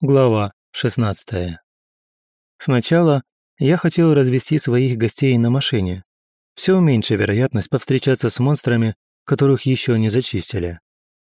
Глава 16. Сначала я хотел развести своих гостей на машине. Все меньше вероятность повстречаться с монстрами, которых еще не зачистили.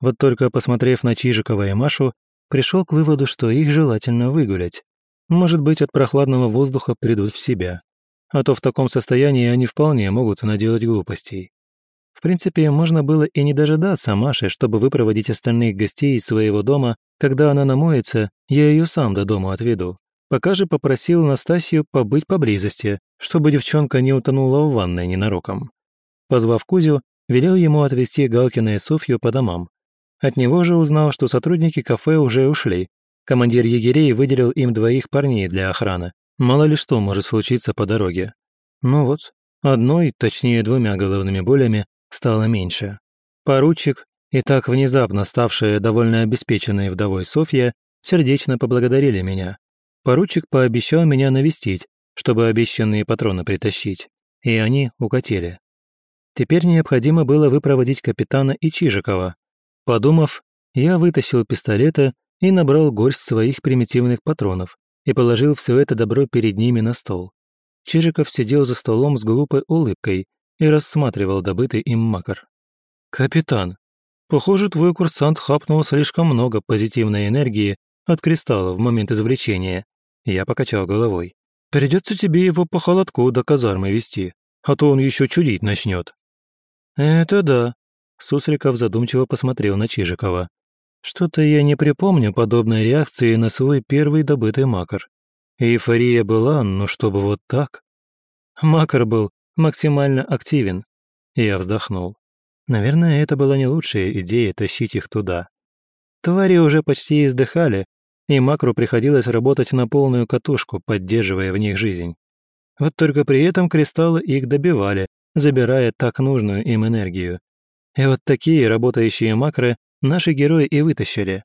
Вот только посмотрев на Чижикова и Машу, пришел к выводу, что их желательно выгулять. Может быть, от прохладного воздуха придут в себя. А то в таком состоянии они вполне могут наделать глупостей. В принципе, можно было и не дожидаться Маши, чтобы выпроводить остальных гостей из своего дома когда она намоется, я ее сам до дома отведу. Пока же попросил Настасью побыть поблизости, чтобы девчонка не утонула в ванной ненароком. Позвав Кузю, велел ему отвезти Галкина и Софью по домам. От него же узнал, что сотрудники кафе уже ушли. Командир егерей выделил им двоих парней для охраны. Мало ли что может случиться по дороге. Ну вот, одной, точнее двумя головными болями, стало меньше. Поручик, и так внезапно ставшая довольно обеспеченной вдовой Софья сердечно поблагодарили меня. Поручик пообещал меня навестить, чтобы обещанные патроны притащить, и они укатили. Теперь необходимо было выпроводить капитана и Чижикова. Подумав, я вытащил пистолеты и набрал горсть своих примитивных патронов и положил все это добро перед ними на стол. Чижиков сидел за столом с глупой улыбкой и рассматривал добытый им макар. «Капитан, Похоже, твой курсант хапнул слишком много позитивной энергии от кристалла в момент извлечения. Я покачал головой. Придется тебе его по холодку до казармы вести, а то он еще чудить начнет. Это да. Сусликов задумчиво посмотрел на Чижикова. Что-то я не припомню подобной реакции на свой первый добытый макар. Эйфория была, но чтобы вот так. Макар был максимально активен. Я вздохнул. Наверное, это была не лучшая идея тащить их туда. Твари уже почти издыхали, и Макру приходилось работать на полную катушку, поддерживая в них жизнь. Вот только при этом кристаллы их добивали, забирая так нужную им энергию. И вот такие работающие макры наши герои и вытащили.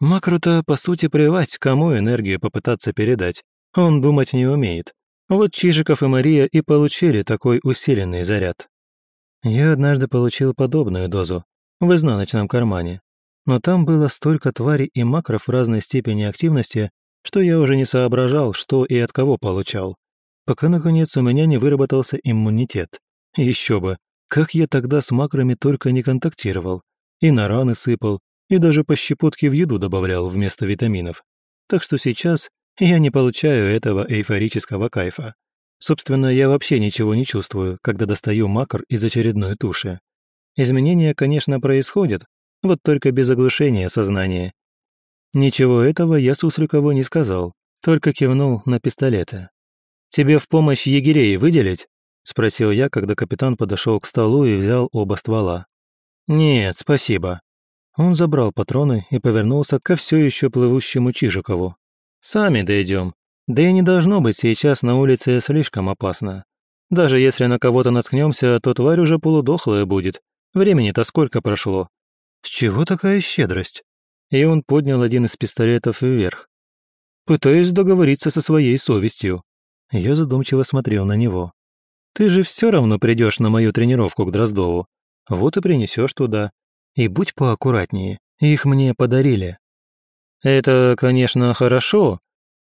Макру-то, по сути, плевать, кому энергию попытаться передать. Он думать не умеет. Вот Чижиков и Мария и получили такой усиленный заряд. Я однажды получил подобную дозу в изнаночном кармане, но там было столько тварей и макров разной степени активности, что я уже не соображал, что и от кого получал, пока, наконец, у меня не выработался иммунитет. Еще бы, как я тогда с макрами только не контактировал, и на раны сыпал, и даже по щепотке в еду добавлял вместо витаминов. Так что сейчас я не получаю этого эйфорического кайфа. Собственно, я вообще ничего не чувствую, когда достаю макар из очередной туши. Изменения, конечно, происходят, вот только без оглушения сознания. Ничего этого я Сусликову не сказал, только кивнул на пистолеты. «Тебе в помощь егерей выделить?» – спросил я, когда капитан подошел к столу и взял оба ствола. «Нет, спасибо». Он забрал патроны и повернулся ко все еще плывущему Чижикову. «Сами дойдем. Да и не должно быть сейчас на улице слишком опасно. Даже если на кого-то наткнемся, то тварь уже полудохлая будет. Времени-то сколько прошло? С чего такая щедрость? И он поднял один из пистолетов вверх. Пытаюсь договориться со своей совестью. Я задумчиво смотрел на него. Ты же все равно придешь на мою тренировку к Дроздову. Вот и принесешь туда. И будь поаккуратнее. Их мне подарили. Это, конечно, хорошо,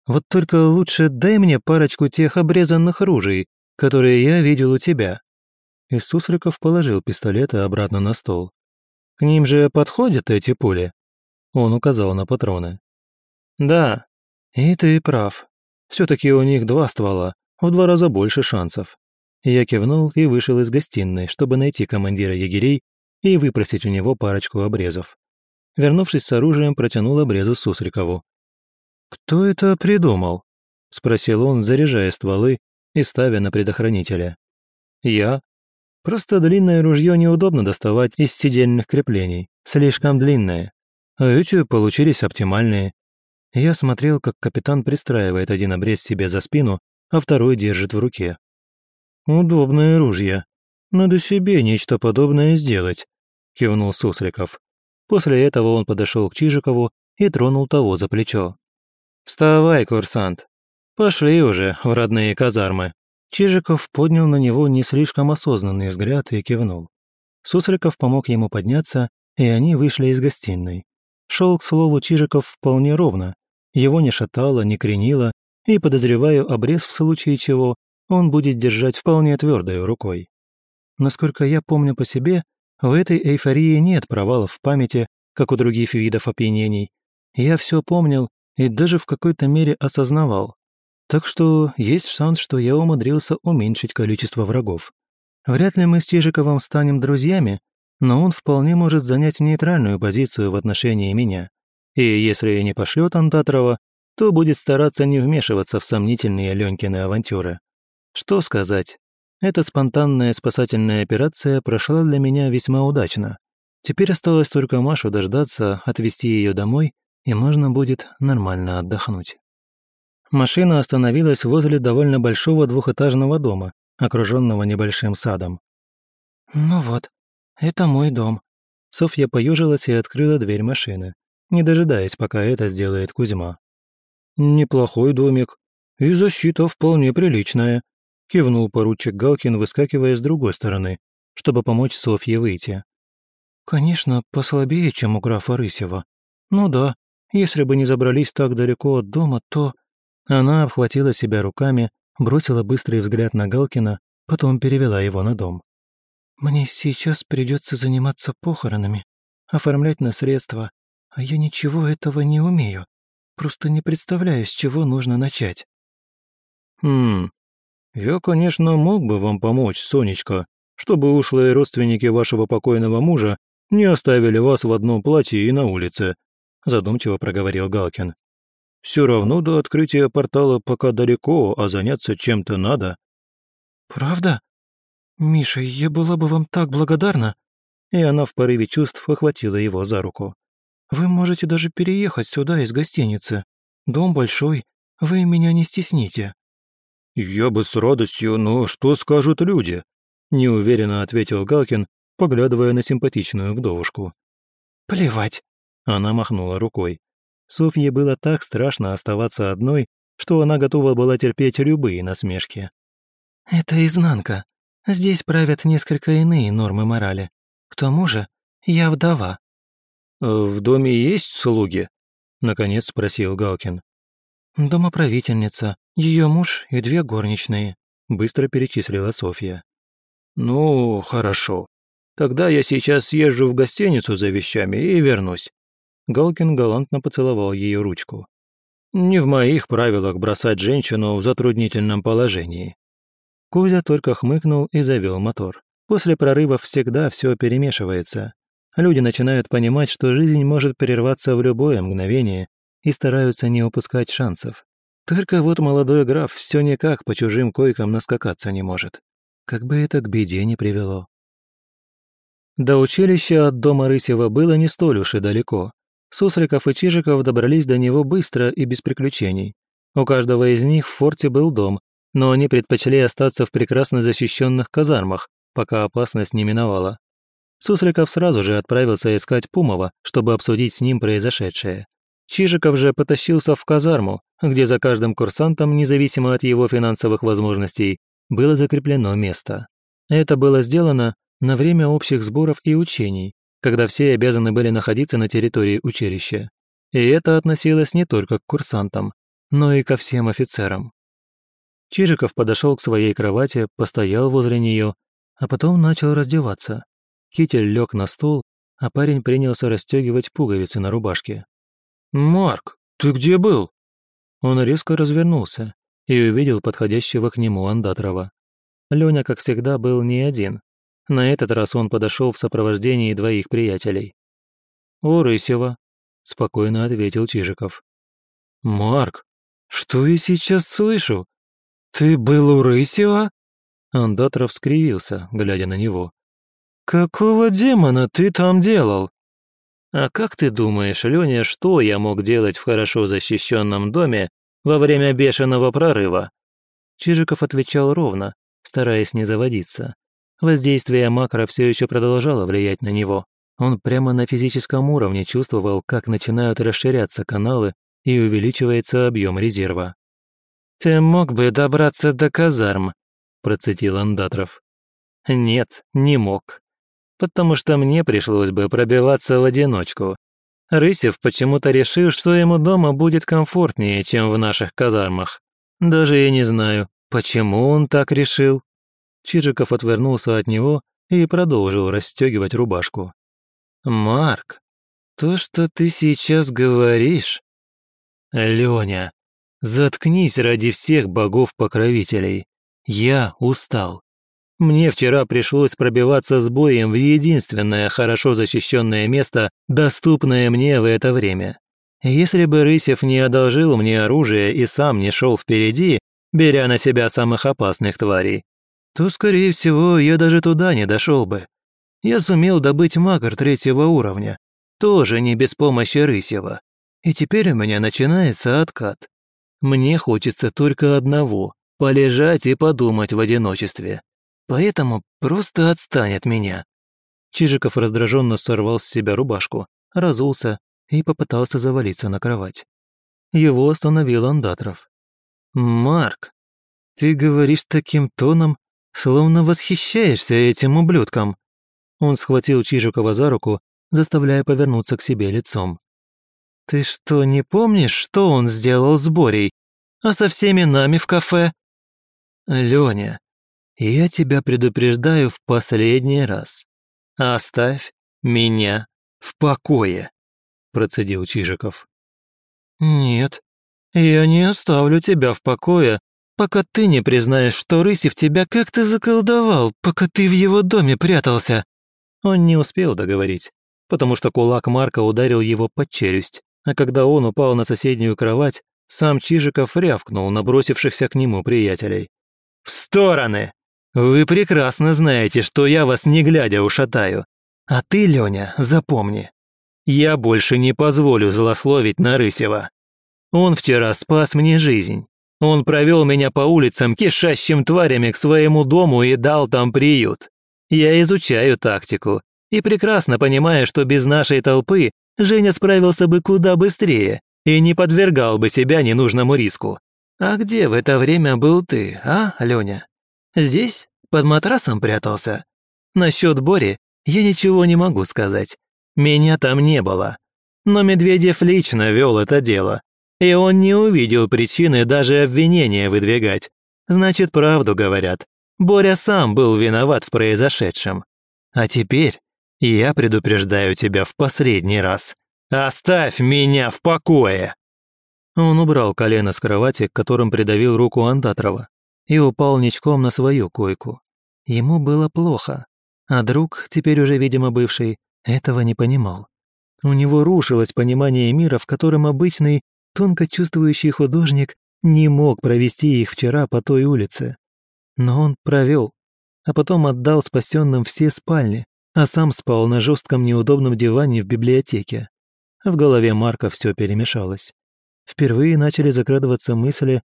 вот только лучше дай мне парочку тех обрезанных ружей, которые я видел у тебя». И Сусликов положил пистолеты обратно на стол. «К ним же подходят эти пули?» Он указал на патроны. «Да, и ты прав. Все-таки у них два ствола, в два раза больше шансов». Я кивнул и вышел из гостиной, чтобы найти командира егерей и выпросить у него парочку обрезов. Вернувшись с оружием, протянул обрезу Сусликову. «Кто это придумал?» — спросил он, заряжая стволы и ставя на предохранителя. «Я. Просто длинное ружье неудобно доставать из сидельных креплений, слишком длинное. А эти получились оптимальные. Я смотрел, как капитан пристраивает один обрез себе за спину, а второй держит в руке. «Удобное ружье. Надо себе нечто подобное сделать», — кивнул Сусликов. После этого он подошел к Чижикову и тронул того за плечо. «Вставай, курсант. Пошли уже в родные казармы». Чижиков поднял на него не слишком осознанный взгляд и кивнул. Сусликов помог ему подняться, и они вышли из гостиной. Шел, к слову, Чижиков вполне ровно, Его не шатало, не кренило, и, подозреваю, обрез в случае чего он будет держать вполне твердой рукой. Насколько я помню по себе, в этой эйфории нет провалов в памяти, как у других видов опьянений. Я все помнил и даже в какой-то мере осознавал. Так что есть шанс, что я умудрился уменьшить количество врагов. Вряд ли мы с Чижиковым станем друзьями, но он вполне может занять нейтральную позицию в отношении меня. И если не пошлет Антатрова, то будет стараться не вмешиваться в сомнительные Ленькины авантюры. Что сказать? Эта спонтанная спасательная операция прошла для меня весьма удачно. Теперь осталось только Машу дождаться, отвезти ее домой, и можно будет нормально отдохнуть. Машина остановилась возле довольно большого двухэтажного дома, окруженного небольшим садом. «Ну вот, это мой дом». Софья поежилась и открыла дверь машины, не дожидаясь, пока это сделает Кузьма. «Неплохой домик, и защита вполне приличная», кивнул поручик Галкин, выскакивая с другой стороны, чтобы помочь Софье выйти. «Конечно, послабее, чем у графа Рысева. Ну да, если бы не забрались так далеко от дома, то...» Она обхватила себя руками, бросила быстрый взгляд на Галкина, потом перевела его на дом. «Мне сейчас придется заниматься похоронами, оформлять наследство, а я ничего этого не умею. Просто не представляю, с чего нужно начать». «Хм, «Я, конечно, мог бы вам помочь, Сонечка, чтобы ушлые родственники вашего покойного мужа не оставили вас в одном платье и на улице», задумчиво проговорил Галкин. «Все равно до открытия портала пока далеко, а заняться чем-то надо». «Правда? Миша, я была бы вам так благодарна!» И она в порыве чувств охватила его за руку. «Вы можете даже переехать сюда из гостиницы. Дом большой, вы меня не стесните». «Я бы с радостью, но что скажут люди?» – неуверенно ответил Галкин, поглядывая на симпатичную вдовушку. «Плевать!» – она махнула рукой. Софье было так страшно оставаться одной, что она готова была терпеть любые насмешки. «Это изнанка. Здесь правят несколько иные нормы морали. К тому же я вдова». «В доме есть слуги?» – наконец спросил Галкин. «Домоправительница, ее муж и две горничные», — быстро перечислила Софья. «Ну, хорошо. Тогда я сейчас съезжу в гостиницу за вещами и вернусь». Галкин галантно поцеловал ее ручку. «Не в моих правилах бросать женщину в затруднительном положении». Кузя только хмыкнул и завел мотор. После прорывов всегда все перемешивается. Люди начинают понимать, что жизнь может прерваться в любое мгновение, и стараются не упускать шансов. Только вот молодой граф все никак по чужим койкам наскакаться не может. Как бы это к беде не привело. До училища от дома Рысева было не столь уж и далеко. Сусликов и Чижиков добрались до него быстро и без приключений. У каждого из них в форте был дом, но они предпочли остаться в прекрасно защищенных казармах, пока опасность не миновала. Сусликов сразу же отправился искать Пумова, чтобы обсудить с ним произошедшее. Чижиков же потащился в казарму, где за каждым курсантом, независимо от его финансовых возможностей, было закреплено место. Это было сделано на время общих сборов и учений, когда все обязаны были находиться на территории училища. И это относилось не только к курсантам, но и ко всем офицерам. Чижиков подошел к своей кровати, постоял возле нее, а потом начал раздеваться. Китель лег на стул, а парень принялся расстегивать пуговицы на рубашке. «Марк, ты где был?» Он резко развернулся и увидел подходящего к нему Андатрова. Леня, как всегда, был не один. На этот раз он подошел в сопровождении двоих приятелей. «У Рысева», — спокойно ответил Чижиков. «Марк, что я сейчас слышу? Ты был у Рысева?» Андатров скривился, глядя на него. «Какого демона ты там делал?» А как ты думаешь, Леня, что я мог делать в хорошо защищенном доме во время бешеного прорыва?» Чижиков отвечал ровно, стараясь не заводиться. Воздействие макро все еще продолжало влиять на него. Он прямо на физическом уровне чувствовал, как начинают расширяться каналы и увеличивается объем резерва. «Ты мог бы добраться до казарм», – процитил Андатров. «Нет, не мог потому что мне пришлось бы пробиваться в одиночку. Рысев почему-то решил, что ему дома будет комфортнее, чем в наших казармах. Даже я не знаю, почему он так решил». Чижиков отвернулся от него и продолжил расстегивать рубашку. «Марк, то, что ты сейчас говоришь...» «Леня, заткнись ради всех богов-покровителей. Я устал. Мне вчера пришлось пробиваться с боем в единственное хорошо защищенное место, доступное мне в это время. Если бы Рысев не одолжил мне оружие и сам не шел впереди, беря на себя самых опасных тварей, то, скорее всего, я даже туда не дошел бы. Я сумел добыть магр третьего уровня, тоже не без помощи Рысева. И теперь у меня начинается откат. Мне хочется только одного – полежать и подумать в одиночестве. Поэтому просто отстань от меня». Чижиков раздраженно сорвал с себя рубашку, разулся и попытался завалиться на кровать. Его остановил Андатров. «Марк, ты говоришь таким тоном, словно восхищаешься этим ублюдком». Он схватил Чижикова за руку, заставляя повернуться к себе лицом. «Ты что, не помнишь, что он сделал с Борей? А со всеми нами в кафе?» «Лёня, я тебя предупреждаю в последний раз. Оставь меня в покое», процедил Чижиков. «Нет, я не оставлю тебя в покое, пока ты не признаешь, что Рысев тебя как-то заколдовал, пока ты в его доме прятался». Он не успел договорить, потому что кулак Марка ударил его под челюсть, а когда он упал на соседнюю кровать, сам Чижиков рявкнул на бросившихся к нему приятелей. «В стороны! Вы прекрасно знаете, что я вас не глядя ушатаю. А ты, Леня, запомни, я больше не позволю злословить Нарысева. Он вчера спас мне жизнь. Он провел меня по улицам кишащим тварями к своему дому и дал там приют. Я изучаю тактику и прекрасно понимаю, что без нашей толпы Женя справился бы куда быстрее и не подвергал бы себя ненужному риску. А где в это время был ты, а, Леня? Здесь, под матрасом прятался? Насчет Бори я ничего не могу сказать. Меня там не было. Но Медведев лично вел это дело. И он не увидел причины даже обвинения выдвигать. Значит, правду говорят. Боря сам был виноват в произошедшем. А теперь я предупреждаю тебя в последний раз. Оставь меня в покое!» Он убрал колено с кровати, которым придавил руку Андатрова, и упал ничком на свою койку. Ему было плохо, а друг, теперь уже, видимо, бывший, этого не понимал. У него рушилось понимание мира, в котором обычный, тонко чувствующий художник не мог провести их вчера по той улице. Но он провел, а потом отдал спасенным все спальни, а сам спал на жестком неудобном диване в библиотеке. В голове Марка все перемешалось. Впервые начали закрадываться мысли,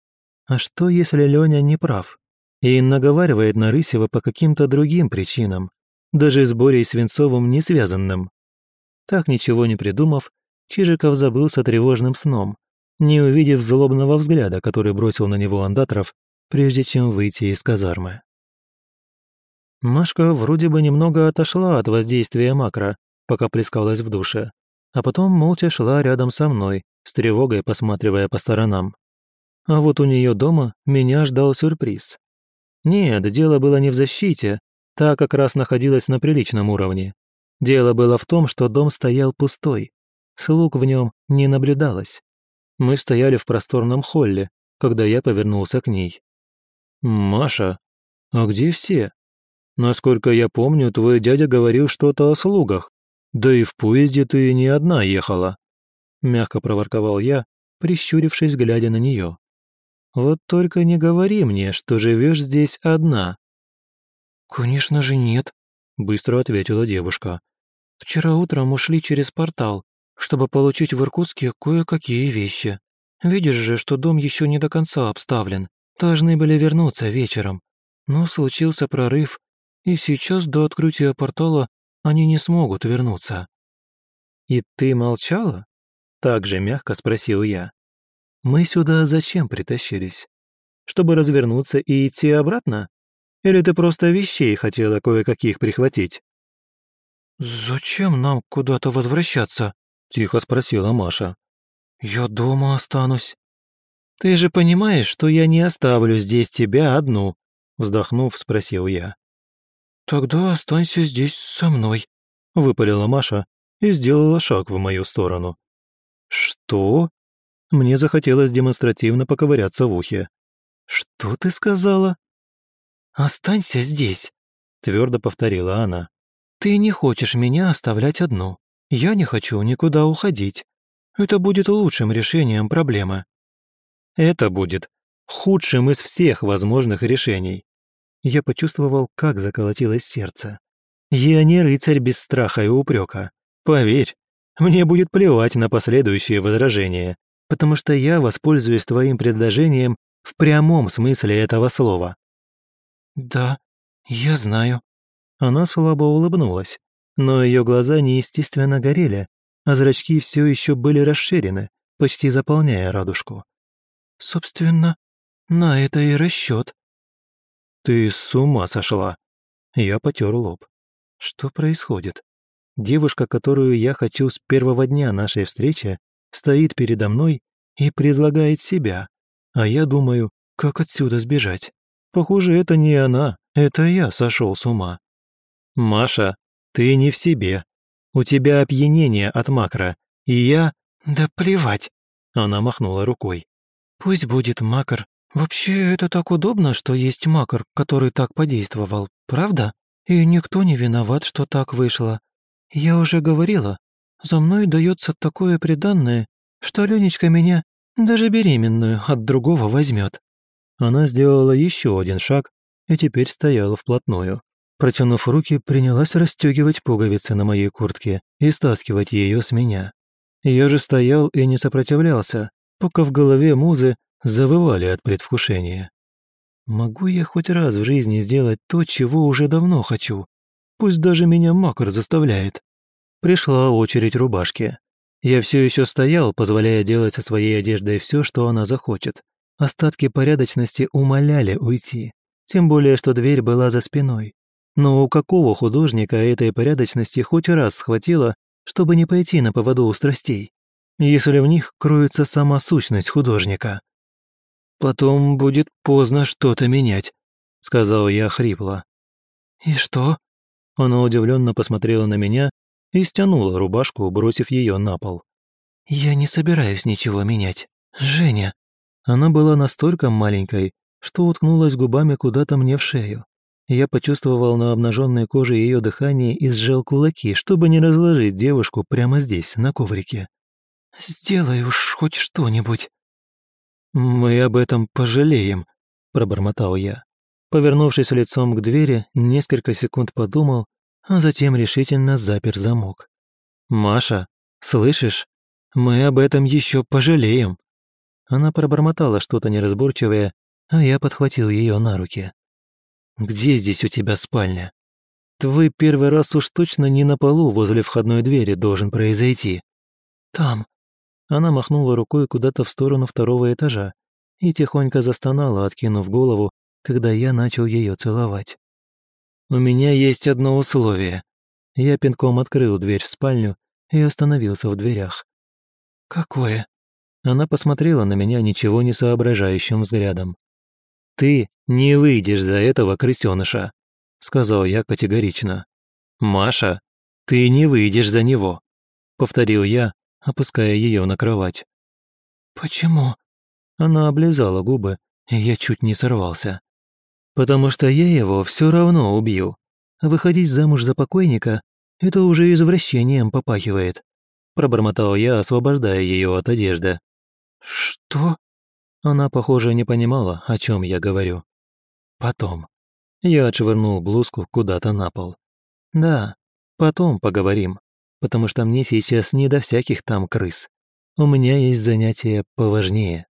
а что, если Леня не прав? И наговаривает на Рысева по каким-то другим причинам даже с Борей Свинцовым не связанным. Так ничего не придумав, Чижиков забылся тревожным сном, не увидев злобного взгляда, который бросил на него Андатров, прежде чем выйти из казармы. Машка вроде бы немного отошла от воздействия макро, пока плескалась в душе, а потом молча шла рядом со мной, с тревогой посматривая по сторонам. А вот у нее дома меня ждал сюрприз. Нет, дело было не в защите, Та как раз находилась на приличном уровне. Дело было в том, что дом стоял пустой. Слуг в нем не наблюдалось. Мы стояли в просторном холле, когда я повернулся к ней. «Маша, а где все? Насколько я помню, твой дядя говорил что-то о слугах. Да и в поезде ты не одна ехала», — мягко проворковал я, прищурившись, глядя на нее. «Вот только не говори мне, что живешь здесь одна. «Конечно же нет», — быстро ответила девушка. «Вчера утром ушли через портал, чтобы получить в Иркутске кое-какие вещи. Видишь же, что дом еще не до конца обставлен. Должны были вернуться вечером. Но случился прорыв, и сейчас до открытия портала они не смогут вернуться». «И ты молчала?» — так же мягко спросил я. «Мы сюда зачем притащились? Чтобы развернуться и идти обратно?» Или ты просто вещей хотела кое-каких прихватить?» «Зачем нам куда-то возвращаться?» Тихо спросила Маша. «Я дома останусь». «Ты же понимаешь, что я не оставлю здесь тебя одну?» Вздохнув, спросил я. «Тогда останься здесь со мной», — выпалила Маша и сделала шаг в мою сторону. «Что?» Мне захотелось демонстративно поковыряться в ухе. «Что ты сказала?» «Останься здесь», — твердо повторила она. «Ты не хочешь меня оставлять одну. Я не хочу никуда уходить. Это будет лучшим решением проблемы». «Это будет худшим из всех возможных решений». Я почувствовал, как заколотилось сердце. Я не рыцарь без страха и упрека. Поверь, мне будет плевать на последующие возражения, потому что я воспользуюсь твоим предложением в прямом смысле этого слова». «Да, я знаю». Она слабо улыбнулась, но ее глаза неестественно горели, а зрачки все еще были расширены, почти заполняя радужку. «Собственно, на это и расчет. «Ты с ума сошла!» Я потер лоб. «Что происходит? Девушка, которую я хочу с первого дня нашей встречи, стоит передо мной и предлагает себя, а я думаю, как отсюда сбежать. Похоже, это не она, это я сошел с ума. Маша, ты не в себе. У тебя опьянение от макро, и я... Да плевать. Она махнула рукой. Пусть будет макр. Вообще, это так удобно, что есть макр, который так подействовал, правда? И никто не виноват, что так вышло. Я уже говорила, за мной дается такое приданное, что Ленечка меня даже беременную от другого возьмет. Она сделала еще один шаг и теперь стояла вплотную. Протянув руки, принялась расстегивать пуговицы на моей куртке и стаскивать ее с меня. Я же стоял и не сопротивлялся, пока в голове музы завывали от предвкушения. Могу я хоть раз в жизни сделать то, чего уже давно хочу? Пусть даже меня Макар заставляет. Пришла очередь рубашки. Я все еще стоял, позволяя делать со своей одеждой все, что она захочет. Остатки порядочности умоляли уйти. Тем более, что дверь была за спиной. Но у какого художника этой порядочности хоть раз схватило, чтобы не пойти на поводу у страстей? Если в них кроется сама сущность художника. «Потом будет поздно что-то менять», — сказал я хрипло. «И что?» Она удивленно посмотрела на меня и стянула рубашку, бросив ее на пол. «Я не собираюсь ничего менять. Женя!» Она была настолько маленькой, что уткнулась губами куда-то мне в шею. Я почувствовал на обнаженной коже ее дыхание и сжал кулаки, чтобы не разложить девушку прямо здесь, на коврике. «Сделай уж хоть что-нибудь». «Мы об этом пожалеем», — пробормотал я. Повернувшись лицом к двери, несколько секунд подумал а затем решительно запер замок. «Маша, слышишь? Мы об этом еще пожалеем». Она пробормотала что-то неразборчивое, а я подхватил ее на руки. «Где здесь у тебя спальня? Твой первый раз уж точно не на полу возле входной двери должен произойти». «Там». Она махнула рукой куда-то в сторону второго этажа и тихонько застонала, откинув голову, когда я начал ее целовать. «У меня есть одно условие». Я пинком открыл дверь в спальню и остановился в дверях. «Какое?» Она посмотрела на меня ничего не соображающим взглядом. «Ты не выйдешь за этого крысёныша», — сказал я категорично. «Маша, ты не выйдешь за него», — повторил я, опуская ее на кровать. «Почему?» Она облизала губы, и я чуть не сорвался потому что я его все равно убью. Выходить замуж за покойника — это уже извращением попахивает», — пробормотал я, освобождая ее от одежды. «Что?» Она, похоже, не понимала, о чем я говорю. «Потом». Я отшвырнул блузку куда-то на пол. «Да, потом поговорим, потому что мне сейчас не до всяких там крыс. У меня есть занятия поважнее».